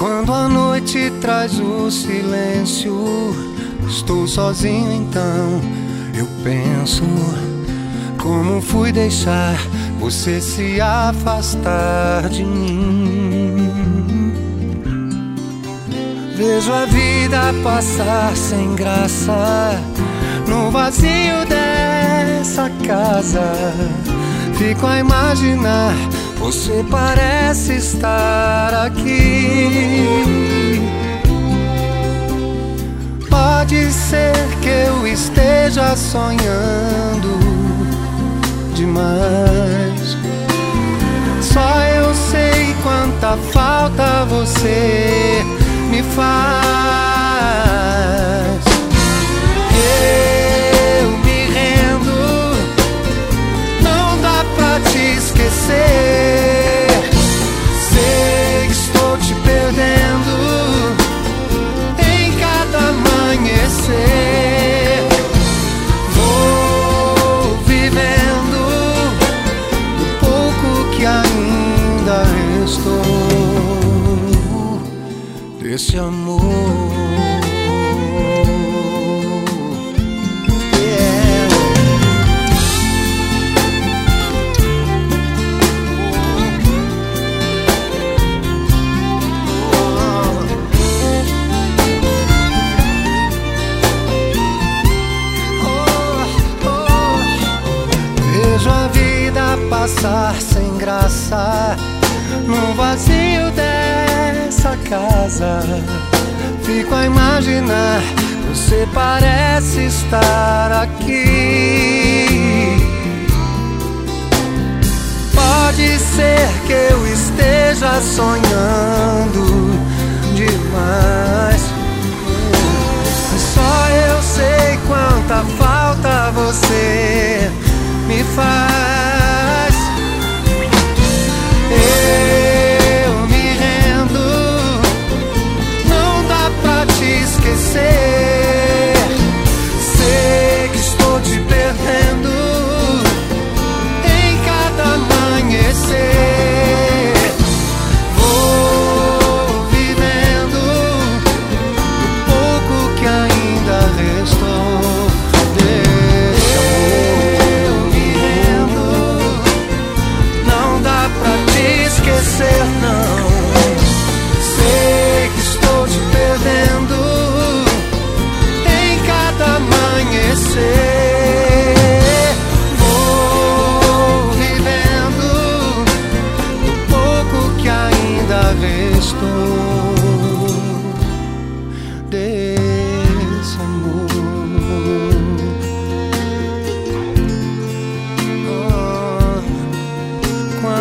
Quando a noite traz o silêncio, estou sozinho então. Eu penso como fui deixar você se afastar de mim. Vejo a vida passar sem graça no vazio dessa casa. Fico a imaginar, você parece estar aqui. Pode ser que eu esteja sonhando demais. Só eu sei quanta falta você que ainda restou desse amor. Passar sem graça no vazio dessa casa. Fico a imaginar, você parece estar aqui. Pode ser que eu esteja sonhando demais. Só eu sei quanta falta você me faz.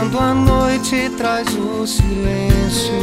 quando a noite traz o silêncio.